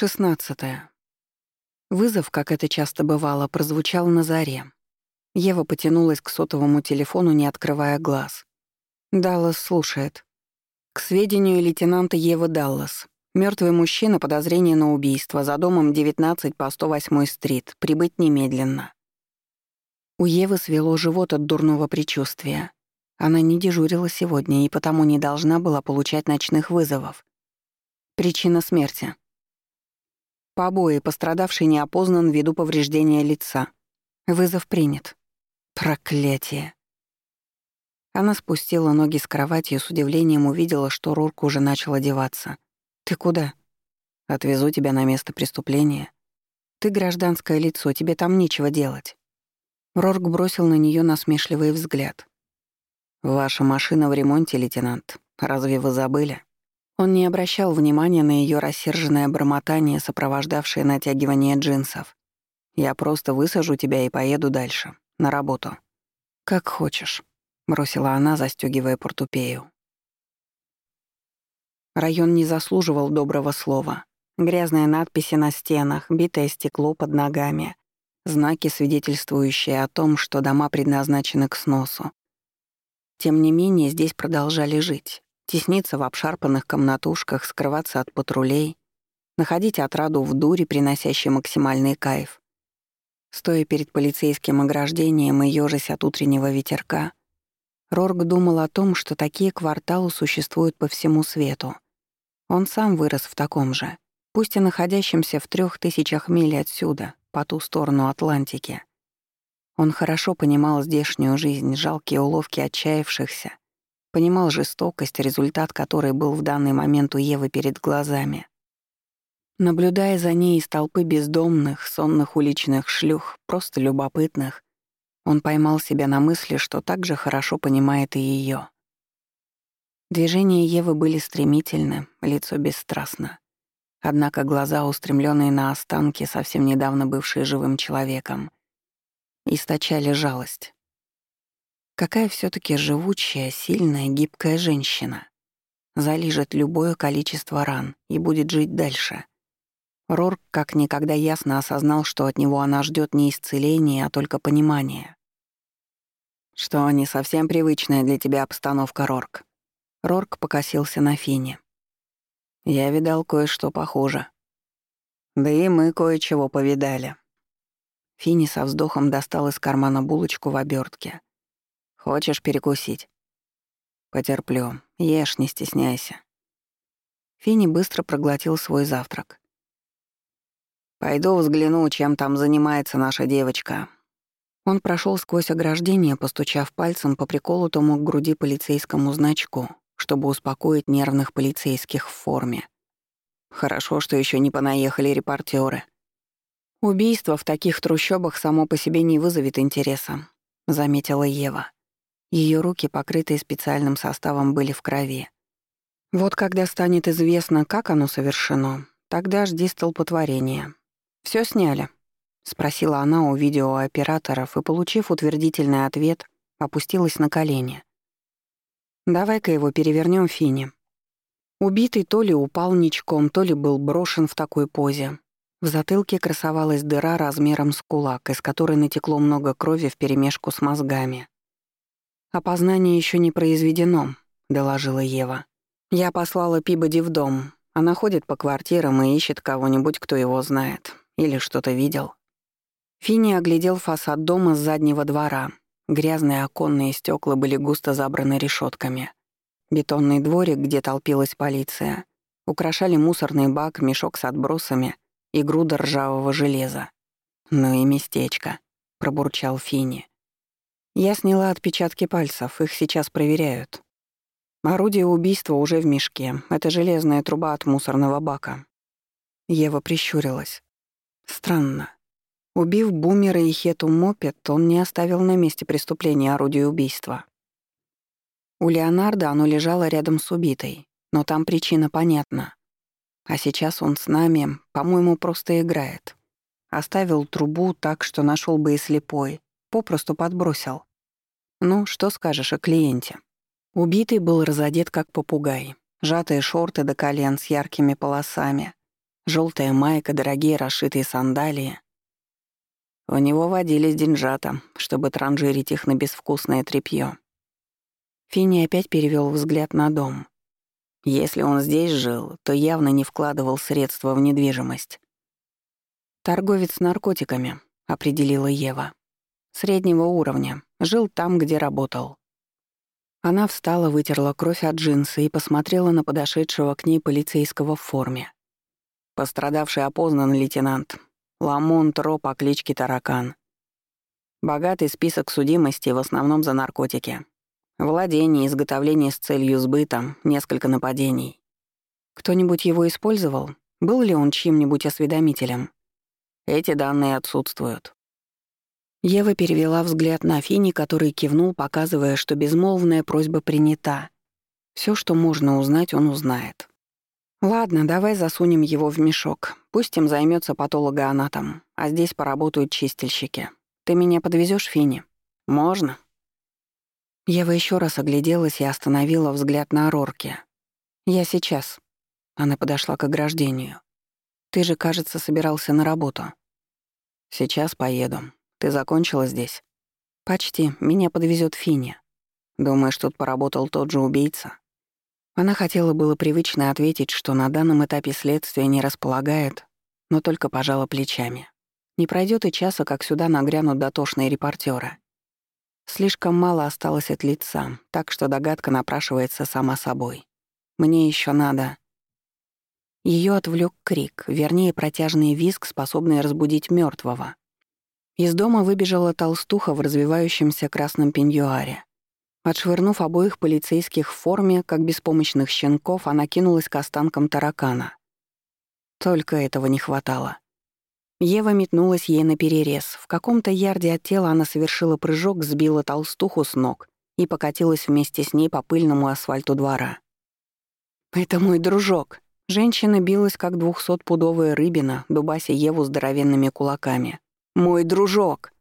Шестнадцатое. Вызов, как это часто бывало, прозвучал на заре. Ева потянулась к сотовому телефону, не открывая глаз. Даллас слушает. К сведению лейтенанта Евы Даллас. Мертвый мужчина, подозрение на убийство, за домом 19 по 108 стрит. Прибыть немедленно. У Евы свело живот от дурного предчувствия. Она не дежурила сегодня и потому не должна была получать ночных вызовов. Причина смерти. Побои, пострадавший не опознан ввиду повреждения лица. Вызов принят. Проклятие. Она спустила ноги с кровати и с удивлением увидела, что Рурк уже начал одеваться. «Ты куда?» «Отвезу тебя на место преступления. Ты гражданское лицо, тебе там нечего делать». Рорк бросил на нее насмешливый взгляд. «Ваша машина в ремонте, лейтенант. Разве вы забыли?» Он не обращал внимания на ее рассерженное бормотание, сопровождавшее натягивание джинсов. «Я просто высажу тебя и поеду дальше, на работу». «Как хочешь», — бросила она, застёгивая портупею. Район не заслуживал доброго слова. Грязные надписи на стенах, битое стекло под ногами, знаки, свидетельствующие о том, что дома предназначены к сносу. Тем не менее, здесь продолжали жить тесниться в обшарпанных комнатушках, скрываться от патрулей, находить отраду в дуре, приносящей максимальный кайф. Стоя перед полицейским ограждением и ёжась от утреннего ветерка, Рорк думал о том, что такие кварталы существуют по всему свету. Он сам вырос в таком же, пусть и находящемся в трех тысячах миль отсюда, по ту сторону Атлантики. Он хорошо понимал здешнюю жизнь, жалкие уловки отчаявшихся, Понимал жестокость, результат которой был в данный момент у Евы перед глазами. Наблюдая за ней из толпы бездомных, сонных уличных шлюх, просто любопытных, он поймал себя на мысли, что так же хорошо понимает и ее. Движения Евы были стремительны, лицо бесстрастно. Однако глаза, устремленные на останки, совсем недавно бывшие живым человеком, источали жалость. Какая все таки живучая, сильная, гибкая женщина. Залижет любое количество ран и будет жить дальше. Рорк как никогда ясно осознал, что от него она ждет не исцеления, а только понимания. Что не совсем привычная для тебя обстановка, Рорк. Рорк покосился на Фине. Я видал кое-что похуже. Да и мы кое-чего повидали. Фини со вздохом достал из кармана булочку в обертке Хочешь перекусить? Потерплю. Ешь, не стесняйся. Фини быстро проглотил свой завтрак. Пойду взгляну, чем там занимается наша девочка. Он прошел сквозь ограждение, постучав пальцем по приколотому к груди полицейскому значку, чтобы успокоить нервных полицейских в форме. Хорошо, что еще не понаехали репортеры. Убийство в таких трущобах само по себе не вызовет интереса, заметила Ева. Ее руки, покрытые специальным составом, были в крови. Вот когда станет известно, как оно совершено, тогда жди столпотворения. Все сняли?» — спросила она у видеооператоров и, получив утвердительный ответ, опустилась на колени. «Давай-ка его перевернем Фини». Убитый то ли упал ничком, то ли был брошен в такой позе. В затылке красовалась дыра размером с кулак, из которой натекло много крови вперемешку с мозгами. «Опознание еще не произведено», — доложила Ева. «Я послала Пибоди в дом. Она ходит по квартирам и ищет кого-нибудь, кто его знает. Или что-то видел». Финни оглядел фасад дома с заднего двора. Грязные оконные стекла были густо забраны решетками. Бетонный дворик, где толпилась полиция, украшали мусорный бак, мешок с отбросами и груда ржавого железа. «Ну и местечко», — пробурчал Финни. Я сняла отпечатки пальцев, их сейчас проверяют. Орудие убийства уже в мешке. Это железная труба от мусорного бака. Ева прищурилась. Странно. Убив Бумера и Хету Мопет, он не оставил на месте преступления орудие убийства. У Леонардо оно лежало рядом с убитой, но там причина понятна. А сейчас он с нами, по-моему, просто играет. Оставил трубу так, что нашел бы и слепой, попросту подбросил. Ну, что скажешь о клиенте? Убитый был разодет как попугай. Сжатые шорты до колен с яркими полосами. Желтая майка, дорогие расшитые сандалии. У него водились деньжата, чтобы транжирить их на безвкусное тряпье. Финни опять перевел взгляд на дом. Если он здесь жил, то явно не вкладывал средства в недвижимость. «Торговец наркотиками», — определила Ева. «Среднего уровня. Жил там, где работал». Она встала, вытерла кровь от джинсы и посмотрела на подошедшего к ней полицейского в форме. Пострадавший опознан лейтенант. Ламонт Ро по кличке Таракан. Богатый список судимости в основном за наркотики. Владение, изготовление с целью сбыта, несколько нападений. Кто-нибудь его использовал? Был ли он чьим-нибудь осведомителем? Эти данные отсутствуют. Ева перевела взгляд на Фини, который кивнул, показывая, что безмолвная просьба принята. Все, что можно узнать, он узнает. «Ладно, давай засунем его в мешок. Пусть им займется патологоанатом, а здесь поработают чистильщики. Ты меня подвезешь, Фини? Можно?» Ева еще раз огляделась и остановила взгляд на Рорке. «Я сейчас». Она подошла к ограждению. «Ты же, кажется, собирался на работу». «Сейчас поеду. Ты закончила здесь?» «Почти. Меня подвезет Финя. Думаешь, тут поработал тот же убийца?» Она хотела было привычно ответить, что на данном этапе следствия не располагает, но только пожала плечами. Не пройдет и часа, как сюда нагрянут дотошные репортеры. Слишком мало осталось от лица, так что догадка напрашивается сама собой. Мне еще надо... Ее отвлек крик, вернее, протяжный визг, способный разбудить мертвого. Из дома выбежала толстуха в развивающемся красном пеньюаре. Отшвырнув обоих полицейских в форме, как беспомощных щенков, она кинулась к останкам таракана. Только этого не хватало. Ева метнулась ей на перерез. В каком-то ярде от тела она совершила прыжок, сбила толстуху с ног и покатилась вместе с ней по пыльному асфальту двора. «Это мой дружок!» Женщина билась, как двухсотпудовая рыбина, дубася Еву здоровенными кулаками. Мой дружок!»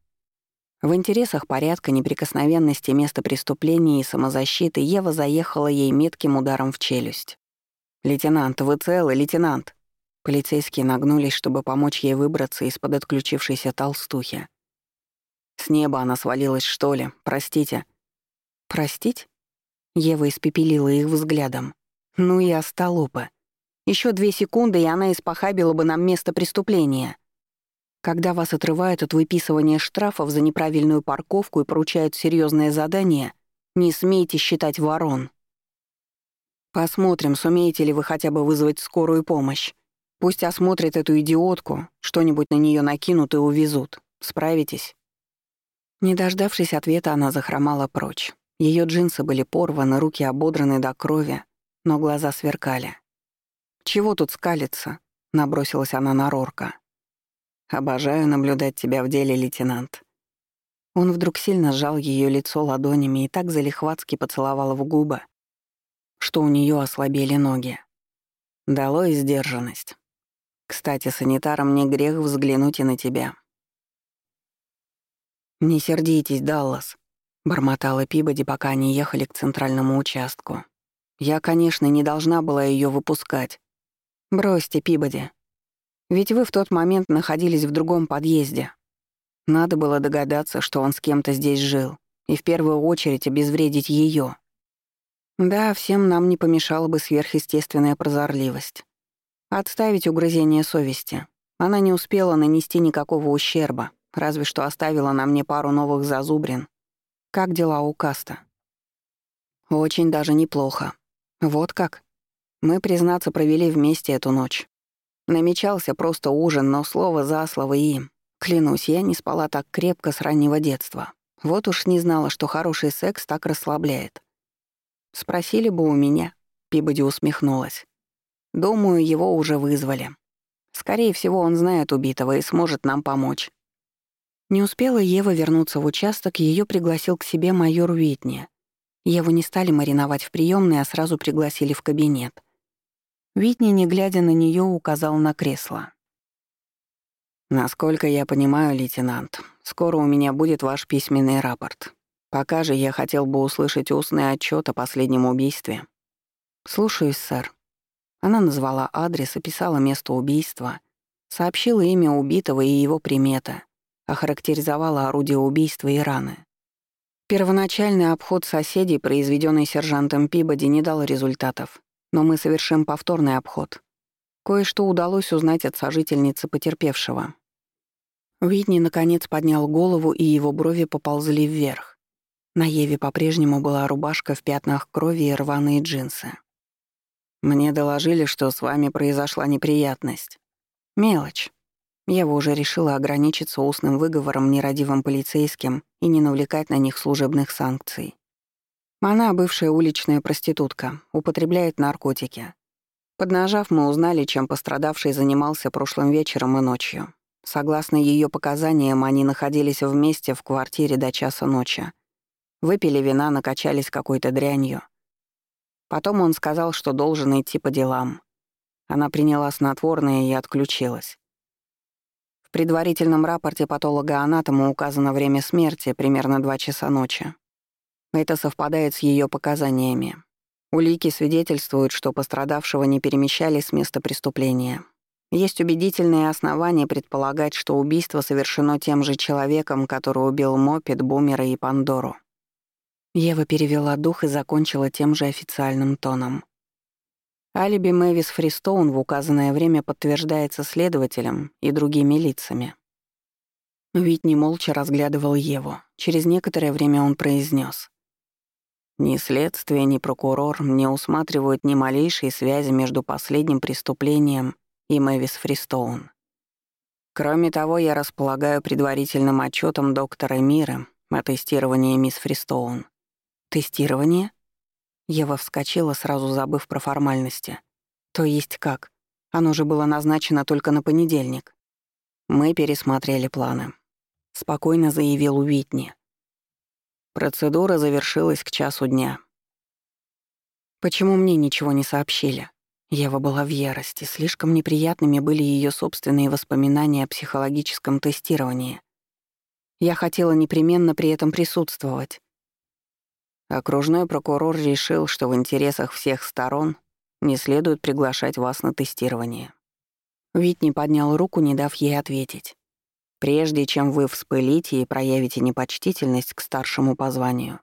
В интересах порядка, неприкосновенности места преступления и самозащиты Ева заехала ей метким ударом в челюсть. «Лейтенант, вы целы, лейтенант?» Полицейские нагнулись, чтобы помочь ей выбраться из-под отключившейся толстухи. «С неба она свалилась, что ли? Простите». «Простить?» Ева испепелила их взглядом. «Ну и остолопы. Еще две секунды, и она испохабила бы нам место преступления». Когда вас отрывают от выписывания штрафов за неправильную парковку и поручают серьезное задание, не смейте считать ворон. Посмотрим, сумеете ли вы хотя бы вызвать скорую помощь. Пусть осмотрят эту идиотку, что-нибудь на нее накинут и увезут. Справитесь?» Не дождавшись ответа, она захромала прочь. Ее джинсы были порваны, руки ободраны до крови, но глаза сверкали. «Чего тут скалиться?» — набросилась она на Рорка. Обожаю наблюдать тебя в деле, лейтенант». Он вдруг сильно сжал ее лицо ладонями и так залихватски поцеловал в губы, что у нее ослабели ноги. Дало и сдержанность. Кстати, санитарам не грех взглянуть и на тебя. «Не сердитесь, Даллас», — бормотала Пибоди, пока они ехали к центральному участку. «Я, конечно, не должна была ее выпускать. Бросьте, Пибоди, ведь вы в тот момент находились в другом подъезде. Надо было догадаться, что он с кем-то здесь жил, и в первую очередь обезвредить ее. Да, всем нам не помешала бы сверхъестественная прозорливость. Отставить угрызение совести. Она не успела нанести никакого ущерба, разве что оставила на мне пару новых зазубрин. Как дела у Каста? Очень даже неплохо. Вот как. Мы, признаться, провели вместе эту ночь. Намечался просто ужин, но слово за слово и... Клянусь, я не спала так крепко с раннего детства. Вот уж не знала, что хороший секс так расслабляет. Спросили бы у меня, Пибоди усмехнулась. Думаю, его уже вызвали. Скорее всего, он знает убитого и сможет нам помочь. Не успела Ева вернуться в участок, ее пригласил к себе майор Уитни. Еву не стали мариновать в приемной, а сразу пригласили в кабинет. Витни, не глядя на нее, указал на кресло. «Насколько я понимаю, лейтенант, скоро у меня будет ваш письменный рапорт. Пока же я хотел бы услышать устный отчет о последнем убийстве». «Слушаюсь, сэр». Она назвала адрес, описала место убийства, сообщила имя убитого и его примета, охарактеризовала орудие убийства и раны. Первоначальный обход соседей, произведенный сержантом Пибоди, не дал результатов, но мы совершим повторный обход. Кое-что удалось узнать от сожительницы потерпевшего. Уитни, наконец, поднял голову, и его брови поползли вверх. На Еве по-прежнему была рубашка в пятнах крови и рваные джинсы. «Мне доложили, что с вами произошла неприятность. Мелочь. Ева уже решила ограничиться устным выговором нерадивым полицейским и не навлекать на них служебных санкций. Она бывшая уличная проститутка, употребляет наркотики. Поднажав, мы узнали, чем пострадавший занимался прошлым вечером и ночью. Согласно ее показаниям, они находились вместе в квартире до часа ночи. Выпили вина, накачались какой-то дрянью. Потом он сказал, что должен идти по делам. Она приняла снотворное и отключилась. В предварительном рапорте патолога-анатома указано время смерти, примерно 2 часа ночи. Это совпадает с ее показаниями. Улики свидетельствуют, что пострадавшего не перемещали с места преступления. Есть убедительные основания предполагать, что убийство совершено тем же человеком, который убил Мопед, Бумера и Пандору. Ева перевела дух и закончила тем же официальным тоном. Алиби Мэвис Фристоун в указанное время подтверждается следователем и другими лицами. Витни молча разглядывал Еву. Через некоторое время он произнес: «Ни следствие, ни прокурор не усматривают ни малейшей связи между последним преступлением и Мэвис Фристоун. Кроме того, я располагаю предварительным отчетом доктора Мира о тестировании мисс Фристоун. Тестирование? Ева вскочила, сразу забыв про формальности. То есть как? Оно же было назначено только на понедельник. Мы пересмотрели планы. Спокойно заявил Уитни. Процедура завершилась к часу дня. Почему мне ничего не сообщили? Ева была в ярости, слишком неприятными были ее собственные воспоминания о психологическом тестировании. Я хотела непременно при этом присутствовать. Окружной прокурор решил, что в интересах всех сторон не следует приглашать вас на тестирование. Витни поднял руку, не дав ей ответить. Прежде чем вы вспылите и проявите непочтительность к старшему по званию,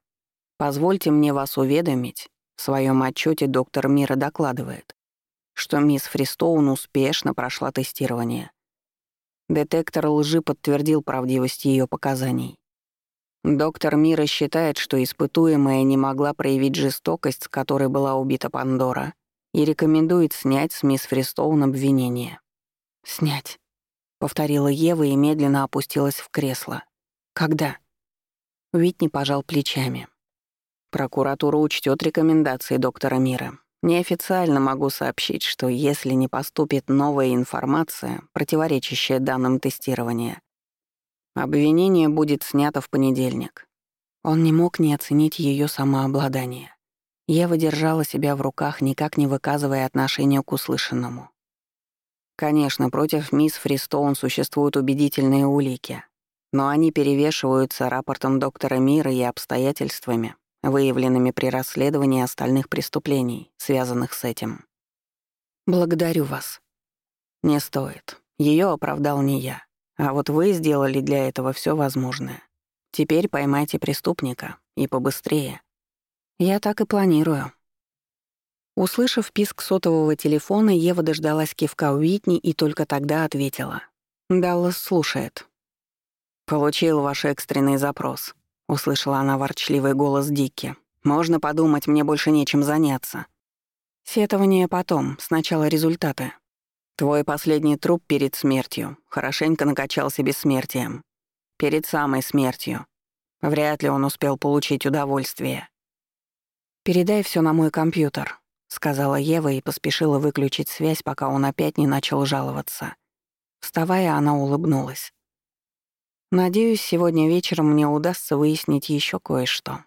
позвольте мне вас уведомить, в своем отчете доктор Мира докладывает, что мисс Фристоун успешно прошла тестирование. Детектор лжи подтвердил правдивость ее показаний. Доктор Мира считает, что испытуемая не могла проявить жестокость, с которой была убита Пандора, и рекомендует снять с мисс Фристоун обвинение. «Снять», — повторила Ева и медленно опустилась в кресло. «Когда?» Витни пожал плечами. «Прокуратура учтет рекомендации доктора Мира. Неофициально могу сообщить, что если не поступит новая информация, противоречащая данным тестирования, Обвинение будет снято в понедельник. Он не мог не оценить ее самообладание. Ева держала себя в руках, никак не выказывая отношения к услышанному. Конечно, против мисс Фристоун существуют убедительные улики, но они перевешиваются рапортом доктора Мира и обстоятельствами, выявленными при расследовании остальных преступлений, связанных с этим. «Благодарю вас». «Не стоит. Ее оправдал не я. А вот вы сделали для этого все возможное. Теперь поймайте преступника. И побыстрее. Я так и планирую. Услышав писк сотового телефона, Ева дождалась кивка Уитни и только тогда ответила. «Даллас слушает». «Получил ваш экстренный запрос», — услышала она ворчливый голос Дикки. «Можно подумать, мне больше нечем заняться». «Сетование потом, сначала результаты», Твой последний труп перед смертью хорошенько накачался бессмертием. Перед самой смертью. Вряд ли он успел получить удовольствие. «Передай все на мой компьютер», — сказала Ева и поспешила выключить связь, пока он опять не начал жаловаться. Вставая, она улыбнулась. «Надеюсь, сегодня вечером мне удастся выяснить еще кое-что».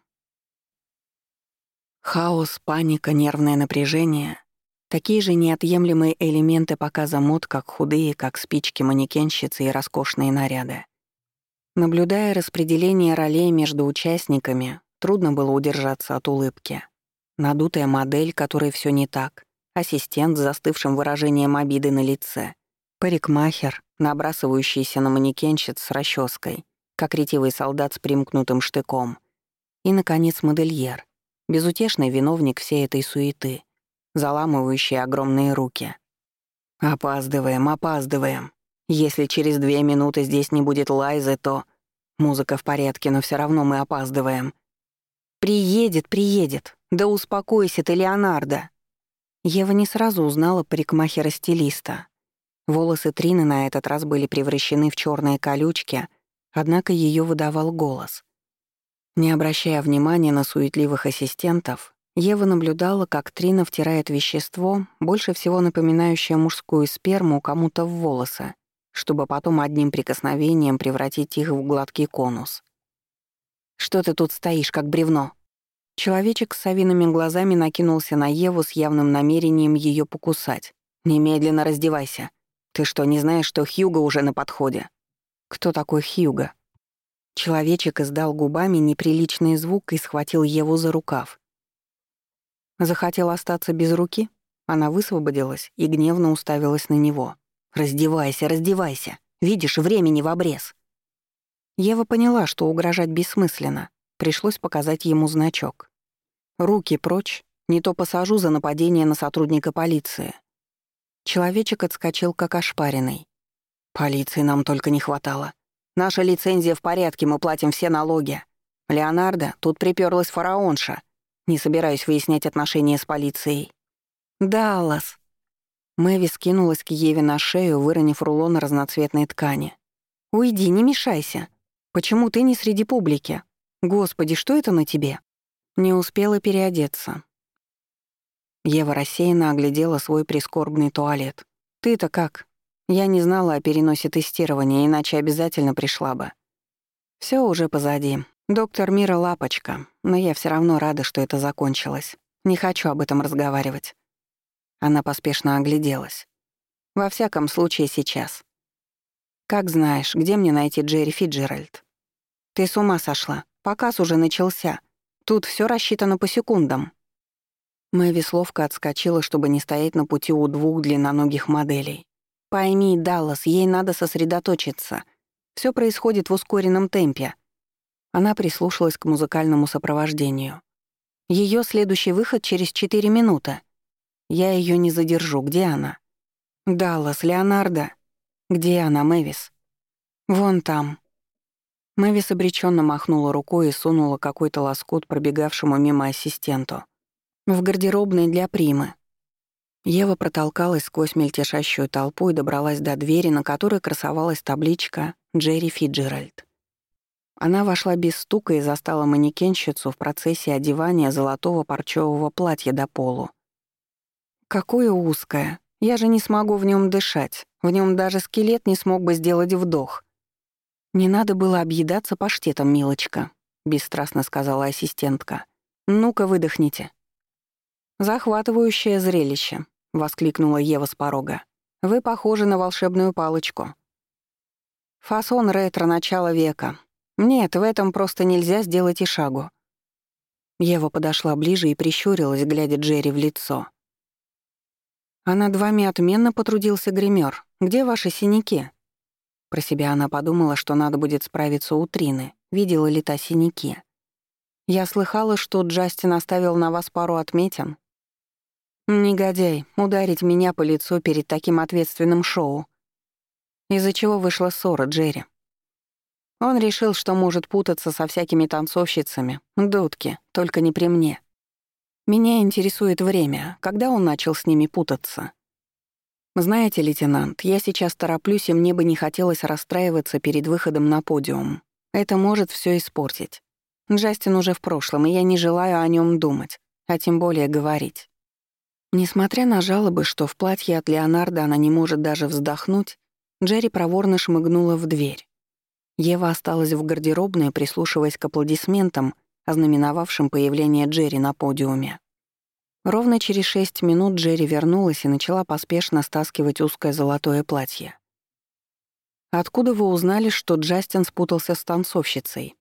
Хаос, паника, нервное напряжение Такие же неотъемлемые элементы показа мод, как худые, как спички манекенщицы и роскошные наряды. Наблюдая распределение ролей между участниками, трудно было удержаться от улыбки. Надутая модель, которой все не так, ассистент с застывшим выражением обиды на лице, парикмахер, набрасывающийся на манекенщиц с расческой, как ретивый солдат с примкнутым штыком, и, наконец, модельер, безутешный виновник всей этой суеты, заламывающий огромные руки. «Опаздываем, опаздываем. Если через две минуты здесь не будет Лайзы, то...» Музыка в порядке, но все равно мы опаздываем. «Приедет, приедет. Да успокойся ты, Леонардо!» Ева не сразу узнала парикмахера-стилиста. Волосы Трины на этот раз были превращены в черные колючки, однако ее выдавал голос. Не обращая внимания на суетливых ассистентов, Ева наблюдала, как Трина втирает вещество, больше всего напоминающее мужскую сперму, кому-то в волосы, чтобы потом одним прикосновением превратить их в гладкий конус. «Что ты тут стоишь, как бревно?» Человечек с совиными глазами накинулся на Еву с явным намерением ее покусать. «Немедленно раздевайся. Ты что, не знаешь, что Хьюго уже на подходе?» «Кто такой Хьюго?» Человечек издал губами неприличный звук и схватил Еву за рукав. Захотел остаться без руки? Она высвободилась и гневно уставилась на него. «Раздевайся, раздевайся! Видишь, времени в обрез!» Ева поняла, что угрожать бессмысленно. Пришлось показать ему значок. «Руки прочь, не то посажу за нападение на сотрудника полиции». Человечек отскочил как ошпаренный. «Полиции нам только не хватало. Наша лицензия в порядке, мы платим все налоги. Леонардо, тут приперлась фараонша. Не собираюсь выяснять отношения с полицией. «Даллас». Мэви скинулась к Еве на шею, выронив рулон разноцветной ткани. «Уйди, не мешайся. Почему ты не среди публики? Господи, что это на тебе?» Не успела переодеться. Ева рассеянно оглядела свой прискорбный туалет. «Ты-то как?» Я не знала о переносе тестирования, иначе обязательно пришла бы. Все уже позади. Доктор Мира лапочка, но я все равно рада, что это закончилось. Не хочу об этом разговаривать. Она поспешно огляделась. Во всяком случае, сейчас. Как знаешь, где мне найти Джерри Фиджеральд? Ты с ума сошла. Показ уже начался. Тут все рассчитано по секундам. Мэви словко отскочила, чтобы не стоять на пути у двух длинноногих моделей. Пойми, Даллас, ей надо сосредоточиться. Все происходит в ускоренном темпе. Она прислушалась к музыкальному сопровождению. Ее следующий выход через четыре минуты. Я ее не задержу. Где она? Даллас, Леонардо. Где она, Мэвис? Вон там. Мэвис обреченно махнула рукой и сунула какой-то лоскут пробегавшему мимо ассистенту. В гардеробной для Примы. Ева протолкалась сквозь мельтешащую толпу и добралась до двери, на которой красовалась табличка «Джерри Фиджеральд». Она вошла без стука и застала манекенщицу в процессе одевания золотого парчевого платья до полу. «Какое узкое! Я же не смогу в нем дышать. В нем даже скелет не смог бы сделать вдох». «Не надо было объедаться паштетом, милочка», — бесстрастно сказала ассистентка. «Ну-ка, выдохните». «Захватывающее зрелище», — воскликнула Ева с порога. «Вы похожи на волшебную палочку». «Фасон ретро начала века. Нет, в этом просто нельзя сделать и шагу». Ева подошла ближе и прищурилась, глядя Джерри в лицо. «А над вами отменно потрудился гример. Где ваши синяки?» Про себя она подумала, что надо будет справиться у Трины, видела ли та синяки. «Я слыхала, что Джастин оставил на вас пару отметин. Негодяй, ударить меня по лицу перед таким ответственным шоу. Из-за чего вышла ссора Джерри. Он решил, что может путаться со всякими танцовщицами, дудки, только не при мне. Меня интересует время, когда он начал с ними путаться. Знаете, лейтенант, я сейчас тороплюсь, и мне бы не хотелось расстраиваться перед выходом на подиум. Это может все испортить. Джастин уже в прошлом, и я не желаю о нем думать, а тем более говорить. Несмотря на жалобы, что в платье от Леонардо она не может даже вздохнуть, Джерри проворно шмыгнула в дверь. Ева осталась в гардеробной, прислушиваясь к аплодисментам, ознаменовавшим появление Джерри на подиуме. Ровно через шесть минут Джерри вернулась и начала поспешно стаскивать узкое золотое платье. «Откуда вы узнали, что Джастин спутался с танцовщицей?»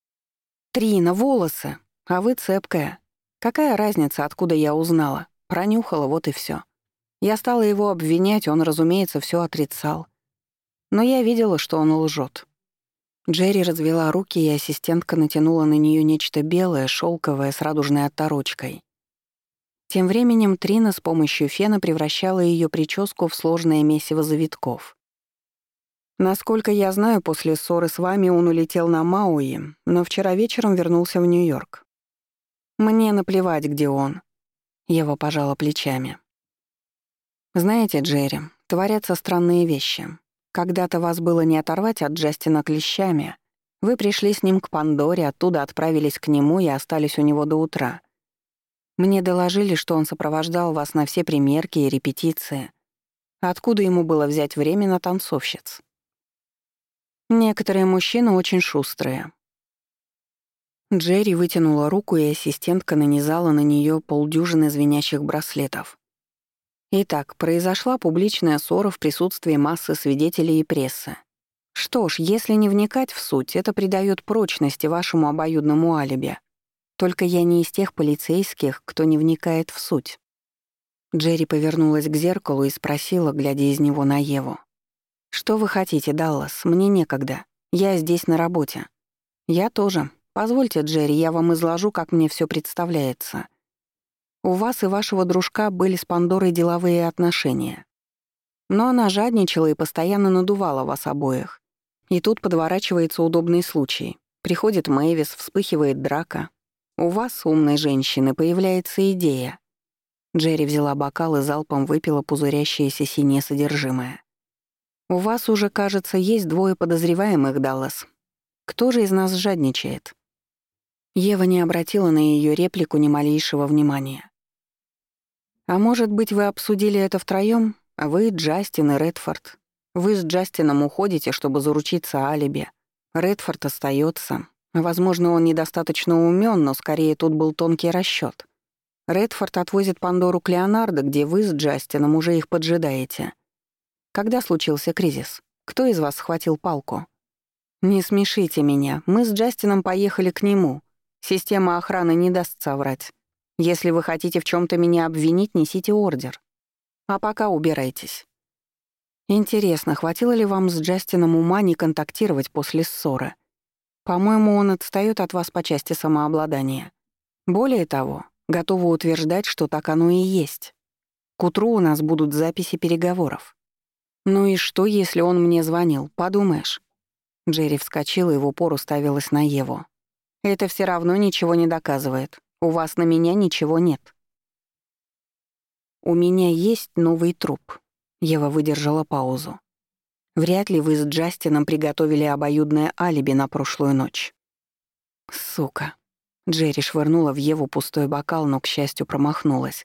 «Трина, волосы! А вы цепкая. Какая разница, откуда я узнала? Пронюхала, вот и все. Я стала его обвинять, он, разумеется, все отрицал. Но я видела, что он лжет. Джерри развела руки, и ассистентка натянула на нее нечто белое, шелковое, с радужной отторочкой. Тем временем Трина с помощью фена превращала ее прическу в сложное месиво завитков. Насколько я знаю, после ссоры с вами он улетел на Мауи, но вчера вечером вернулся в Нью-Йорк. Мне наплевать, где он. Ева пожала плечами. Знаете, Джерри, творятся странные вещи. Когда-то вас было не оторвать от Джастина клещами. Вы пришли с ним к Пандоре, оттуда отправились к нему и остались у него до утра. Мне доложили, что он сопровождал вас на все примерки и репетиции. Откуда ему было взять время на танцовщиц? Некоторые мужчины очень шустрые. Джерри вытянула руку, и ассистентка нанизала на нее полдюжины звенящих браслетов. Итак, произошла публичная ссора в присутствии массы свидетелей и прессы. Что ж, если не вникать в суть, это придает прочности вашему обоюдному алиби. Только я не из тех полицейских, кто не вникает в суть. Джерри повернулась к зеркалу и спросила, глядя из него на Еву. «Что вы хотите, Даллас? Мне некогда. Я здесь на работе». «Я тоже. Позвольте, Джерри, я вам изложу, как мне все представляется. У вас и вашего дружка были с Пандорой деловые отношения. Но она жадничала и постоянно надувала вас обоих. И тут подворачивается удобный случай. Приходит Мэйвис, вспыхивает драка. У вас, умной женщины, появляется идея. Джерри взяла бокал и залпом выпила пузырящееся синее содержимое. «У вас уже, кажется, есть двое подозреваемых, Даллас. Кто же из нас жадничает?» Ева не обратила на ее реплику ни малейшего внимания. «А может быть, вы обсудили это втроём? Вы, Джастин и Редфорд. Вы с Джастином уходите, чтобы заручиться алиби. Редфорд остается. Возможно, он недостаточно умен, но скорее тут был тонкий расчёт. Редфорд отвозит Пандору к Леонардо, где вы с Джастином уже их поджидаете. Когда случился кризис? Кто из вас схватил палку? Не смешите меня. Мы с Джастином поехали к нему. Система охраны не даст соврать. Если вы хотите в чем то меня обвинить, несите ордер. А пока убирайтесь. Интересно, хватило ли вам с Джастином ума не контактировать после ссоры? По-моему, он отстаёт от вас по части самообладания. Более того, готова утверждать, что так оно и есть. К утру у нас будут записи переговоров. «Ну и что, если он мне звонил? Подумаешь». Джерри вскочила и в упор уставилась на Еву. «Это все равно ничего не доказывает. У вас на меня ничего нет». «У меня есть новый труп», — Ева выдержала паузу. «Вряд ли вы с Джастином приготовили обоюдное алиби на прошлую ночь». «Сука». Джерри швырнула в Еву пустой бокал, но, к счастью, промахнулась.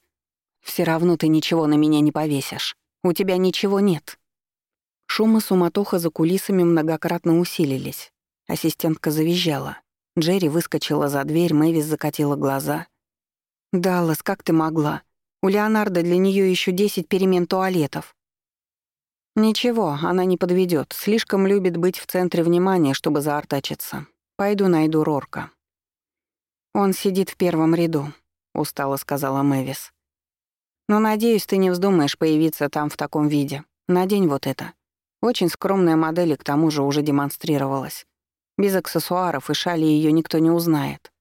«Все равно ты ничего на меня не повесишь. У тебя ничего нет». Шум и суматоха за кулисами многократно усилились. Ассистентка завизжала. Джерри выскочила за дверь, Мэвис закатила глаза. «Даллас, как ты могла? У Леонардо для нее еще десять перемен туалетов». «Ничего, она не подведет. Слишком любит быть в центре внимания, чтобы заортачиться. Пойду найду Рорка». «Он сидит в первом ряду», — устало сказала Мэвис. «Но надеюсь, ты не вздумаешь появиться там в таком виде. Надень вот это». Очень скромная модель и к тому же уже демонстрировалась. Без аксессуаров и шали ее никто не узнает.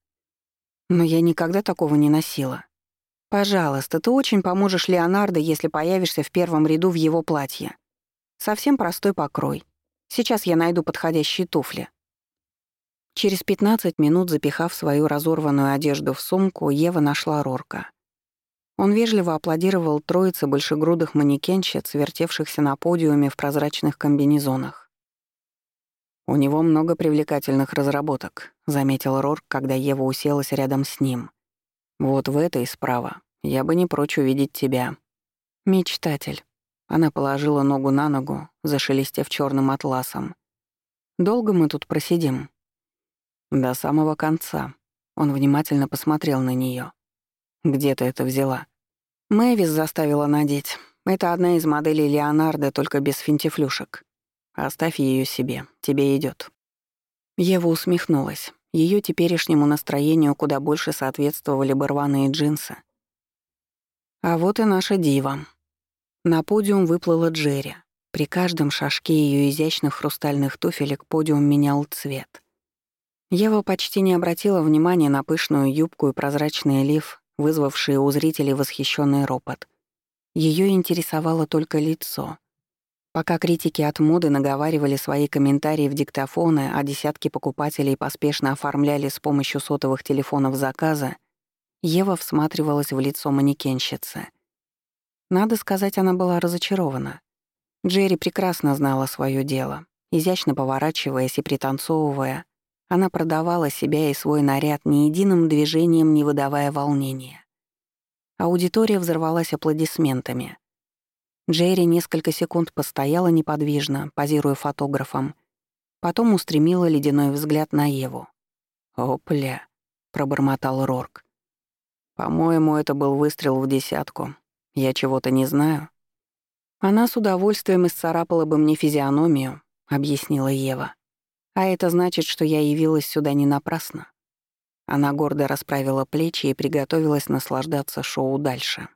Но я никогда такого не носила. Пожалуйста, ты очень поможешь Леонардо, если появишься в первом ряду в его платье. Совсем простой покрой. Сейчас я найду подходящие туфли. Через 15 минут, запихав свою разорванную одежду в сумку, Ева нашла Рорка. Он вежливо аплодировал троице большегрудых манекенщиц, вертевшихся на подиуме в прозрачных комбинезонах. «У него много привлекательных разработок», — заметил Рорк, когда Ева уселась рядом с ним. «Вот в этой справа. Я бы не прочь увидеть тебя». «Мечтатель». Она положила ногу на ногу, зашелестев черным атласом. «Долго мы тут просидим?» «До самого конца». Он внимательно посмотрел на нее. «Где ты это взяла?» Мэвис заставила надеть. Это одна из моделей Леонардо, только без финтифлюшек. Оставь ее себе, тебе идет. Ева усмехнулась. Ее теперешнему настроению куда больше соответствовали бы рваные джинсы. А вот и наша дива. На подиум выплыла Джерри. При каждом шажке ее изящных хрустальных туфелек подиум менял цвет. Ева почти не обратила внимания на пышную юбку и прозрачный лиф, вызвавшие у зрителей восхищенный ропот. Ее интересовало только лицо. Пока критики от моды наговаривали свои комментарии в диктофоны, а десятки покупателей поспешно оформляли с помощью сотовых телефонов заказы, Ева всматривалась в лицо манекенщицы. Надо сказать, она была разочарована. Джерри прекрасно знала свое дело. Изящно поворачиваясь и пританцовывая, она продавала себя и свой наряд ни единым движением не выдавая волнения. Аудитория взорвалась аплодисментами. Джерри несколько секунд постояла неподвижно, позируя фотографом. Потом устремила ледяной взгляд на Еву. «Опля», — пробормотал Рорк. «По-моему, это был выстрел в десятку. Я чего-то не знаю». «Она с удовольствием исцарапала бы мне физиономию», — объяснила Ева. А это значит, что я явилась сюда не напрасно. Она гордо расправила плечи и приготовилась наслаждаться шоу дальше.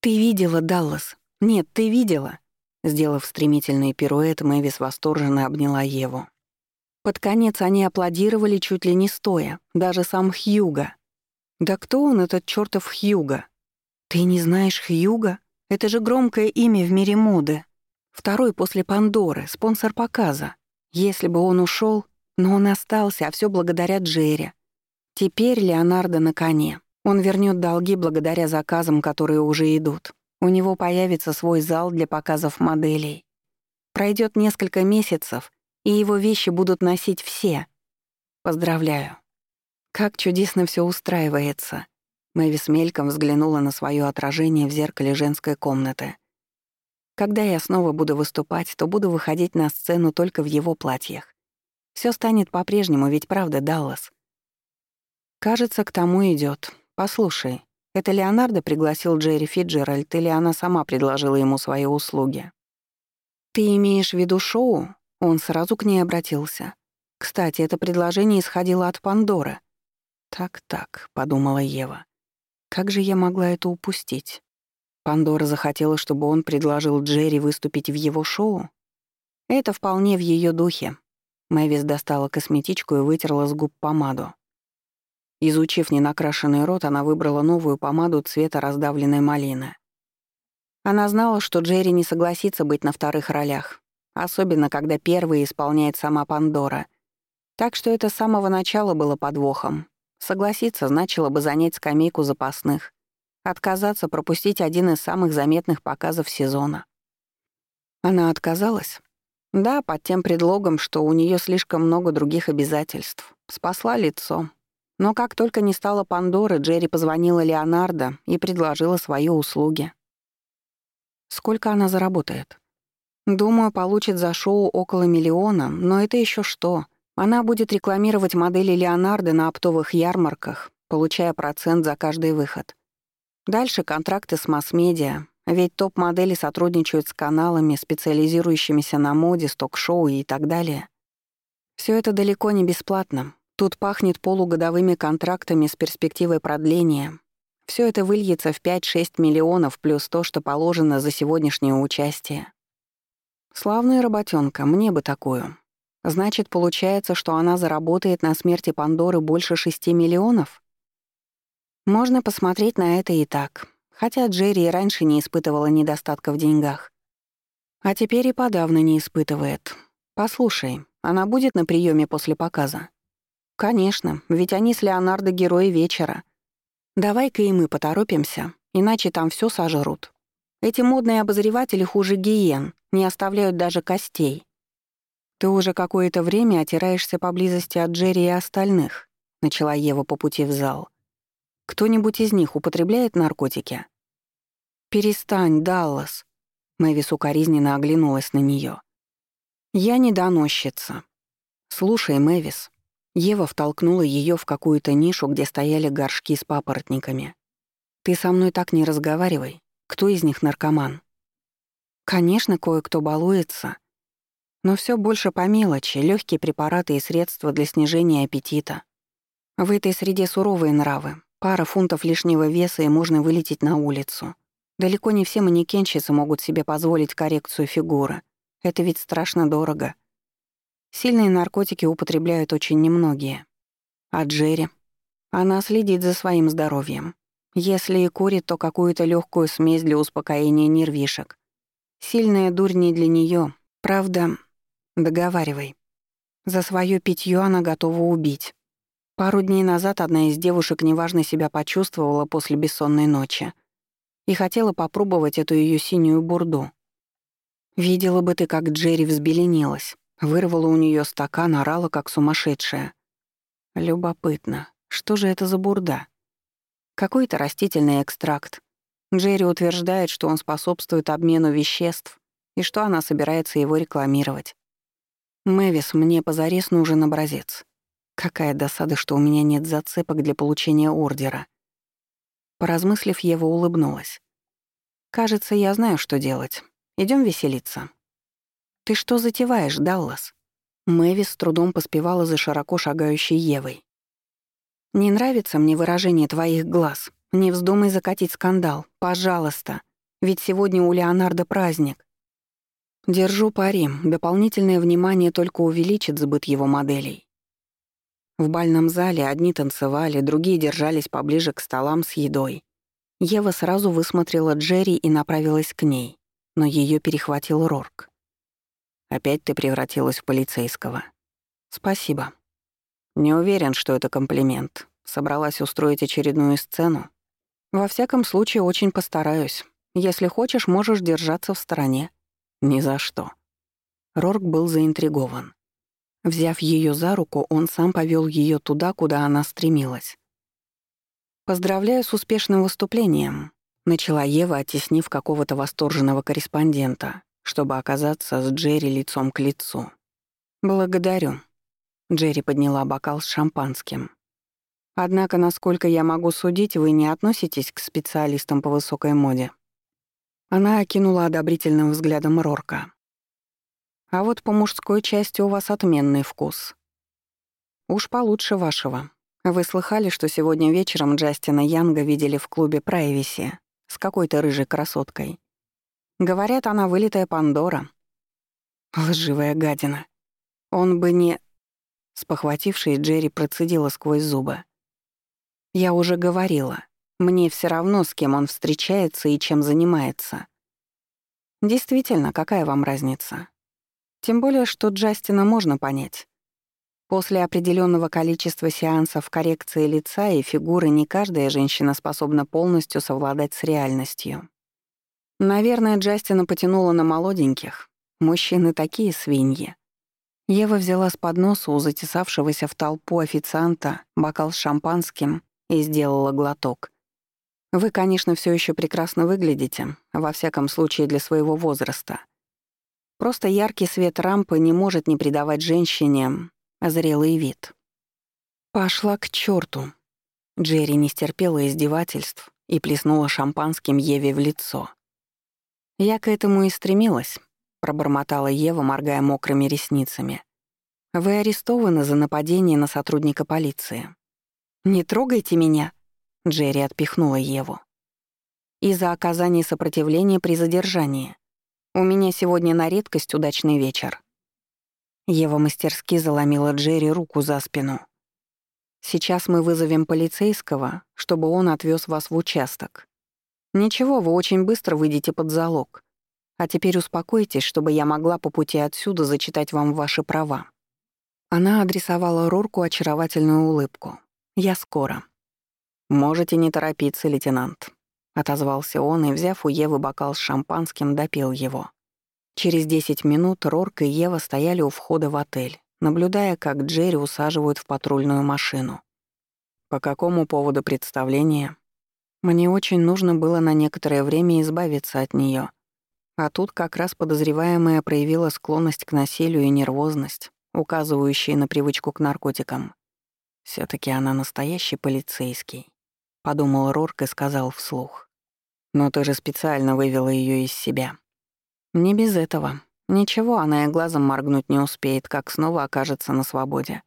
«Ты видела, Даллас? Нет, ты видела?» Сделав стремительный пируэт, Мэвис восторженно обняла Еву. Под конец они аплодировали чуть ли не стоя, даже сам Хьюга. «Да кто он, этот чёртов Хьюга?» «Ты не знаешь Хьюга? Это же громкое имя в мире моды. Второй после Пандоры, спонсор показа. Если бы он ушел, но он остался, а все благодаря Джерри. Теперь Леонардо на коне. Он вернет долги благодаря заказам, которые уже идут. У него появится свой зал для показов моделей. Пройдет несколько месяцев, и его вещи будут носить все. Поздравляю. Как чудесно все устраивается. Мэвис мельком взглянула на свое отражение в зеркале женской комнаты. Когда я снова буду выступать, то буду выходить на сцену только в его платьях. Все станет по-прежнему, ведь правда, Даллас? Кажется, к тому идет. Послушай, это Леонардо пригласил Джерри Фиджеральд или она сама предложила ему свои услуги? Ты имеешь в виду шоу? Он сразу к ней обратился. Кстати, это предложение исходило от Пандоры. Так-так, подумала Ева. Как же я могла это упустить? Пандора захотела, чтобы он предложил Джерри выступить в его шоу? Это вполне в ее духе. Мэвис достала косметичку и вытерла с губ помаду. Изучив ненакрашенный рот, она выбрала новую помаду цвета раздавленной малины. Она знала, что Джерри не согласится быть на вторых ролях, особенно когда первый исполняет сама Пандора. Так что это с самого начала было подвохом. Согласиться значило бы занять скамейку запасных — Отказаться пропустить один из самых заметных показов сезона. Она отказалась? Да, под тем предлогом, что у нее слишком много других обязательств. Спасла лицо. Но как только не стало Пандоры, Джерри позвонила Леонардо и предложила свои услуги. Сколько она заработает? Думаю, получит за шоу около миллиона, но это еще что. Она будет рекламировать модели Леонардо на оптовых ярмарках, получая процент за каждый выход. Дальше контракты с масс-медиа, ведь топ-модели сотрудничают с каналами, специализирующимися на моде, сток-шоу и так далее. Все это далеко не бесплатно. Тут пахнет полугодовыми контрактами с перспективой продления. Все это выльется в 5-6 миллионов плюс то, что положено за сегодняшнее участие. Славная работенка, мне бы такую. Значит, получается, что она заработает на смерти Пандоры больше 6 миллионов? Можно посмотреть на это и так, хотя Джерри и раньше не испытывала недостатка в деньгах. А теперь и подавно не испытывает. Послушай, она будет на приеме после показа? Конечно, ведь они с Леонардо герои вечера. Давай-ка и мы поторопимся, иначе там все сожрут. Эти модные обозреватели хуже гиен, не оставляют даже костей. Ты уже какое-то время отираешься поблизости от Джерри и остальных, начала Ева по пути в зал. Кто-нибудь из них употребляет наркотики? Перестань, Даллас. Мэвис укоризненно оглянулась на нее. Я не доносчица. Слушай, Мэвис. Ева втолкнула ее в какую-то нишу, где стояли горшки с папоротниками. Ты со мной так не разговаривай. Кто из них наркоман? Конечно, кое-кто балуется. Но все больше по мелочи, легкие препараты и средства для снижения аппетита. В этой среде суровые нравы, Пара фунтов лишнего веса, и можно вылететь на улицу. Далеко не все манекенщицы могут себе позволить коррекцию фигуры. Это ведь страшно дорого. Сильные наркотики употребляют очень немногие. А Джерри? Она следит за своим здоровьем. Если и курит, то какую-то легкую смесь для успокоения нервишек. Сильная дурь не для нее. Правда, договаривай. За свое питье она готова убить. Пару дней назад одна из девушек неважно себя почувствовала после бессонной ночи и хотела попробовать эту ее синюю бурду. Видела бы ты, как Джерри взбеленилась, вырвала у нее стакан, орала как сумасшедшая. Любопытно, что же это за бурда? Какой-то растительный экстракт. Джерри утверждает, что он способствует обмену веществ и что она собирается его рекламировать. Мэвис, мне позарез нужен образец. Какая досада, что у меня нет зацепок для получения ордера. Поразмыслив, Ева улыбнулась. «Кажется, я знаю, что делать. Идем веселиться». «Ты что затеваешь, Даллас?» Мэвис с трудом поспевала за широко шагающей Евой. «Не нравится мне выражение твоих глаз. Не вздумай закатить скандал, пожалуйста. Ведь сегодня у Леонардо праздник. Держу пари, дополнительное внимание только увеличит сбыт его моделей. В бальном зале одни танцевали, другие держались поближе к столам с едой. Ева сразу высмотрела Джерри и направилась к ней, но ее перехватил Рорк. «Опять ты превратилась в полицейского». «Спасибо». «Не уверен, что это комплимент. Собралась устроить очередную сцену?» «Во всяком случае, очень постараюсь. Если хочешь, можешь держаться в стороне». «Ни за что». Рорк был заинтригован. Взяв ее за руку, он сам повел ее туда, куда она стремилась. «Поздравляю с успешным выступлением», — начала Ева, оттеснив какого-то восторженного корреспондента, чтобы оказаться с Джерри лицом к лицу. «Благодарю». Джерри подняла бокал с шампанским. «Однако, насколько я могу судить, вы не относитесь к специалистам по высокой моде». Она окинула одобрительным взглядом Рорка. А вот по мужской части у вас отменный вкус. Уж получше вашего. Вы слыхали, что сегодня вечером Джастина Янга видели в клубе Прайвиси с какой-то рыжей красоткой. Говорят, она вылитая Пандора. Лживая гадина. Он бы не... Спохватившись, Джерри процедила сквозь зубы. «Я уже говорила. Мне все равно, с кем он встречается и чем занимается. Действительно, какая вам разница? Тем более, что Джастина можно понять. После определенного количества сеансов коррекции лица и фигуры не каждая женщина способна полностью совладать с реальностью. Наверное, Джастина потянула на молоденьких. Мужчины такие свиньи. Ева взяла с подноса у затесавшегося в толпу официанта бокал с шампанским и сделала глоток. Вы, конечно, все еще прекрасно выглядите, во всяком случае для своего возраста — Просто яркий свет рампы не может не придавать женщине зрелый вид. Пошла к черту. Джерри не стерпела издевательств и плеснула шампанским Еве в лицо. «Я к этому и стремилась», — пробормотала Ева, моргая мокрыми ресницами. «Вы арестованы за нападение на сотрудника полиции». «Не трогайте меня», — Джерри отпихнула Еву. «И за оказание сопротивления при задержании. У меня сегодня на редкость удачный вечер». Ева мастерски заломила Джерри руку за спину. «Сейчас мы вызовем полицейского, чтобы он отвез вас в участок. Ничего, вы очень быстро выйдете под залог. А теперь успокойтесь, чтобы я могла по пути отсюда зачитать вам ваши права». Она адресовала Рорку очаровательную улыбку. «Я скоро». «Можете не торопиться, лейтенант», — отозвался он и, взяв у Евы бокал с шампанским, допил его. Через десять минут Рорк и Ева стояли у входа в отель, наблюдая, как Джерри усаживают в патрульную машину. «По какому поводу представления?» Мне очень нужно было на некоторое время избавиться от нее, А тут как раз подозреваемая проявила склонность к насилию и нервозность, указывающие на привычку к наркотикам. все таки она настоящий полицейский. — подумал Рорк и сказал вслух. «Но ты же специально вывела ее из себя». «Не без этого. Ничего, она и глазом моргнуть не успеет, как снова окажется на свободе.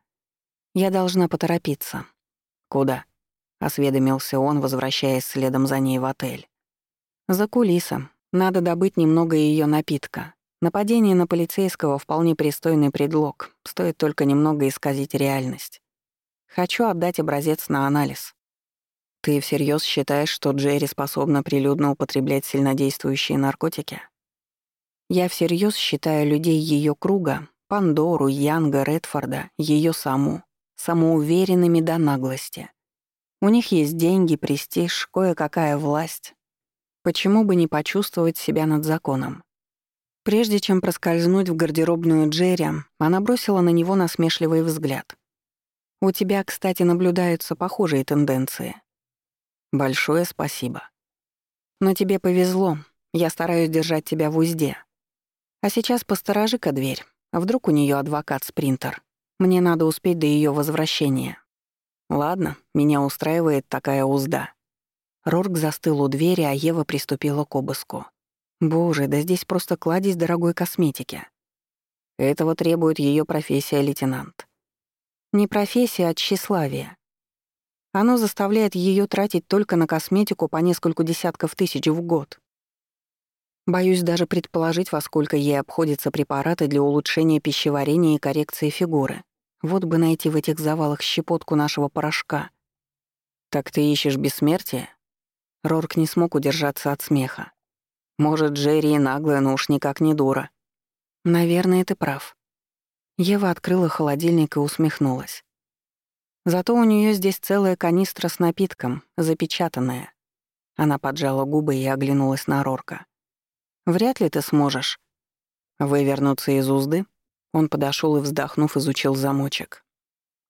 Я должна поторопиться». «Куда?» — осведомился он, возвращаясь следом за ней в отель. За кулисом. Надо добыть немного ее напитка. Нападение на полицейского — вполне пристойный предлог. Стоит только немного исказить реальность. Хочу отдать образец на анализ. Ты всерьез считаешь, что Джерри способна прилюдно употреблять сильнодействующие наркотики? Я всерьез считаю людей ее круга, Пандору, Янга, Редфорда, ее саму, самоуверенными до наглости. У них есть деньги, престиж, кое-какая власть. Почему бы не почувствовать себя над законом? Прежде чем проскользнуть в гардеробную Джерри, она бросила на него насмешливый взгляд. «У тебя, кстати, наблюдаются похожие тенденции. Большое спасибо. Но тебе повезло, я стараюсь держать тебя в узде. А сейчас посторожи-ка дверь. Вдруг у нее адвокат-спринтер. Мне надо успеть до ее возвращения. Ладно, меня устраивает такая узда. Рорк застыл у двери, а Ева приступила к обыску. Боже, да здесь просто кладезь дорогой косметики. Этого требует ее профессия лейтенант. Не профессия, а тщеславие. Оно заставляет ее тратить только на косметику по несколько десятков тысяч в год. Боюсь даже предположить, во сколько ей обходятся препараты для улучшения пищеварения и коррекции фигуры. Вот бы найти в этих завалах щепотку нашего порошка. «Так ты ищешь бессмертие?» Рорк не смог удержаться от смеха. «Может, Джерри и наглая, но уж никак не дура». «Наверное, ты прав». Ева открыла холодильник и усмехнулась. Зато у нее здесь целая канистра с напитком, запечатанная. Она поджала губы и оглянулась на Рорка. Вряд ли ты сможешь. Вывернуться из узды? Он подошел и, вздохнув, изучил замочек.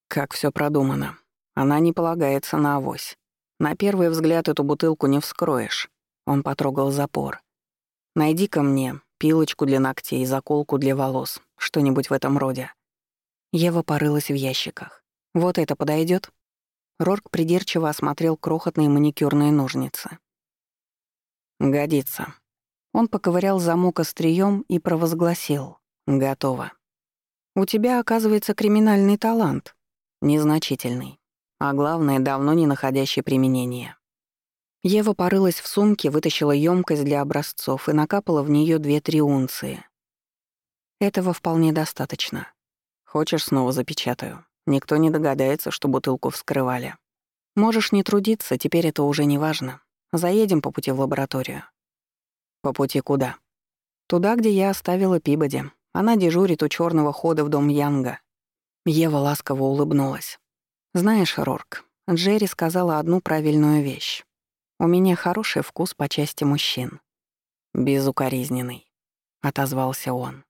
Как все продумано. Она не полагается на авось. На первый взгляд эту бутылку не вскроешь. Он потрогал запор. Найди-ка мне пилочку для ногтей, заколку для волос, что-нибудь в этом роде. Ева порылась в ящиках. Вот это подойдет? Рорк придирчиво осмотрел крохотные маникюрные ножницы. «Годится», он поковырял замок острием и провозгласил. «Готово». «У тебя, оказывается, криминальный талант. Незначительный. А главное, давно не находящий применения». Ева порылась в сумке, вытащила емкость для образцов и накапала в нее две-три унции. Этого вполне достаточно. Хочешь, снова запечатаю. Никто не догадается, что бутылку вскрывали. Можешь не трудиться, теперь это уже не важно. Заедем по пути в лабораторию. По пути куда? Туда, где я оставила Пибоди. Она дежурит у черного хода в дом Янга. Ева ласково улыбнулась. Знаешь, Рорк, Джерри сказала одну правильную вещь. У меня хороший вкус по части мужчин. Безукоризненный, отозвался он.